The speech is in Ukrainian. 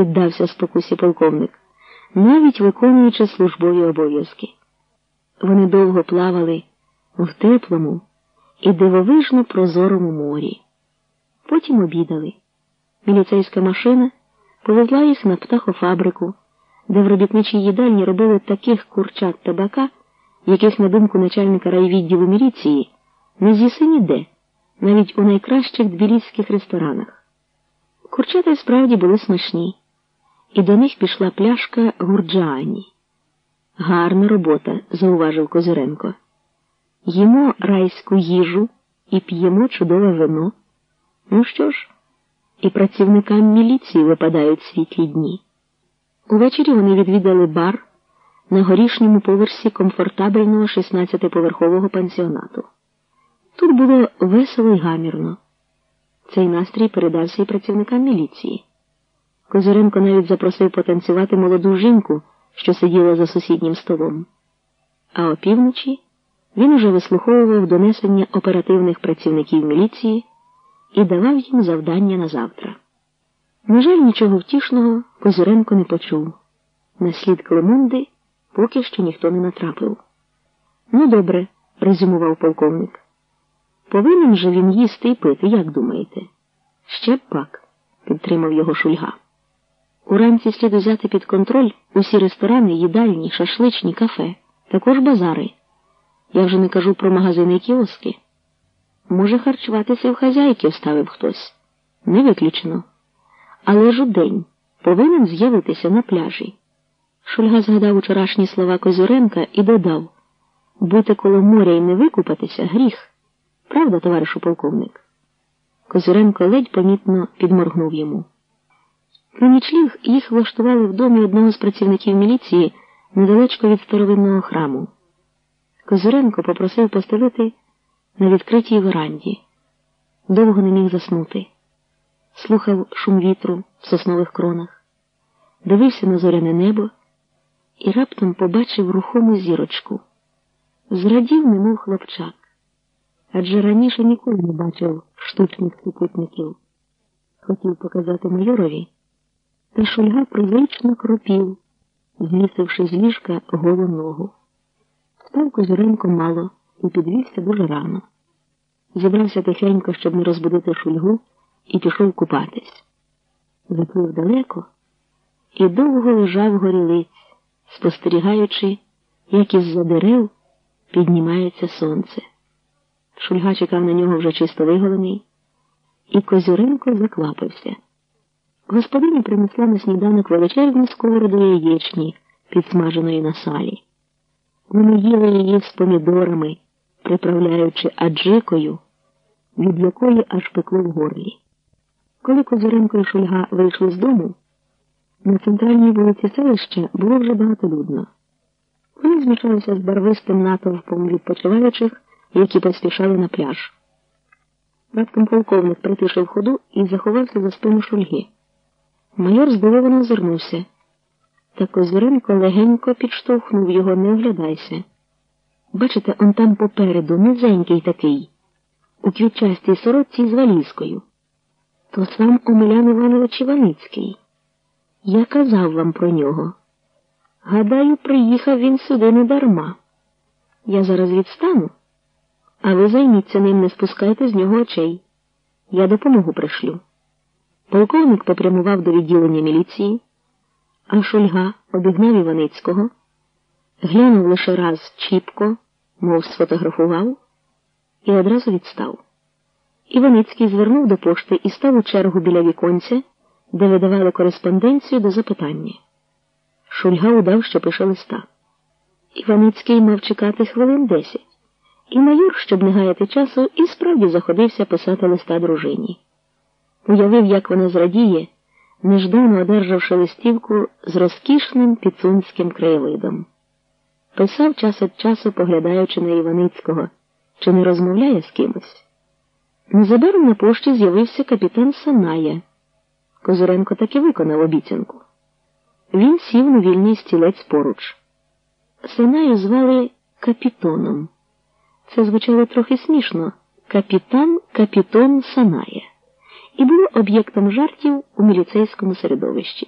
піддався спокусі полковник, навіть виконуючи службові обов'язки. Вони довго плавали в теплому і дивовижно прозорому морі. Потім обідали. Міліцейська машина повезла їх на птахофабрику, де в робітничій їдальні робили таких курчат табака, яких, на думку начальника райвідділу міліції, не з'їси ніде, навіть у найкращих тбіліських ресторанах. Курчата справді були смачні, і до них пішла пляшка гурджаані. Гарна робота, зауважив Козиренко. Їмо райську їжу і п'ємо чудове вино. Ну що ж, і працівникам міліції випадають світлі дні. Увечері вони відвідали бар на горішньому поверсі комфортабельного 16-поверхового пансіонату. Тут було весело й гамірно. Цей настрій передався і працівникам міліції. Козиренко навіть запросив потанцювати молоду жінку, що сиділа за сусіднім столом. А опівночі він уже вислуховував донесення оперативних працівників міліції і давав їм завдання на завтра. На жаль, нічого втішного Козиренко не почув. На слід Клемунди поки що ніхто не натрапив. Ну, добре, резюмував полковник. Повинен же він їсти і пити, як думаєте? Ще б пак, підтримав його шульга. Уранці слід взяти під контроль усі ресторани, їдальні, шашличні, кафе, також базари. Я вже не кажу про магазини і кіоски. Може, харчуватися в хазяйки вставив хтось. Не виключено. Але ж у день повинен з'явитися на пляжі. Шульга згадав учорашні слова Козюренка і додав бути коло моря і не викупатися гріх. Правда, товаришу полковник? Козюренко ледь помітно підморгнув йому. На нічліг їх влаштували в домі одного з працівників міліції недалечко від старовинного храму. Козюренко попросив постелити на відкритій веранді. Довго не міг заснути. Слухав шум вітру в соснових кронах, дивився на зоряне небо і раптом побачив рухому зірочку. Зрадів, немов хлопчак, адже раніше ніколи не бачив штучних супутників. Хотів показати майорові, та шульга привично кропів, змісивши з ліжка голу ногу. Став Козюренко мало і підвівся дуже рано. Зібрався тихенько, щоб не розбудити шульгу, і пішов купатись. Заплив далеко і довго лежав горілиць, спостерігаючи, як із-за дерев піднімається сонце. Шульга чекав на нього вже чисто виголений, і Козюренко заквапився. Господиня принесла на сніданок величезну сковороду яєчні, підсмаженої на салі. Вони їли її з помідорами, приправляючи аджикою, від якої аж пекло в горлі. Коли Козиренко і Шульга вийшли з дому, на центральній вулиці селища було вже багатолюдно. Вони змішалися з барвистим натовпом відпочиваючих, які поспішали на пляж. Раптом полковник притишив ходу і заховався за спину шульги. Майор здивовано озирнувся. Та Козиренко легенько підштовхнув його, не оглядайся. Бачите, он там попереду низенький такий, у квітчастій сорочці з валізкою. То сам Омелян Іванович Іваницький. Я казав вам про нього. Гадаю, приїхав він сюди не дарма. Я зараз відстану, а ви займіться ним, не спускайте з нього очей. Я допомогу пришлю. Полковник попрямував до відділення міліції, а Шульга обігнав Іваницького, глянув лише раз чіпко, мов сфотографував, і одразу відстав. Іваницький звернув до пошти і став у чергу біля віконця, де видавали кореспонденцію до запитання. Шульга удав, що пише листа. Іваницький мав чекати хвилин десять, і майор, щоб не гаяти часу, і справді заходився писати листа дружині. Уявив, як вона зрадіє, неждано одержавши листівку з розкішним піцунським краєвидом. Писав час від часу, поглядаючи на Іваницького, чи не розмовляє з кимось. Незабаром на пошті з'явився капітан Саная. Козуренко таки виконав обіцянку. Він сів на вільний стілець поруч. Санаю звали капітоном. Це звучало трохи смішно капітан капітон Саная і було об'єктом жартів у міліцейському середовищі.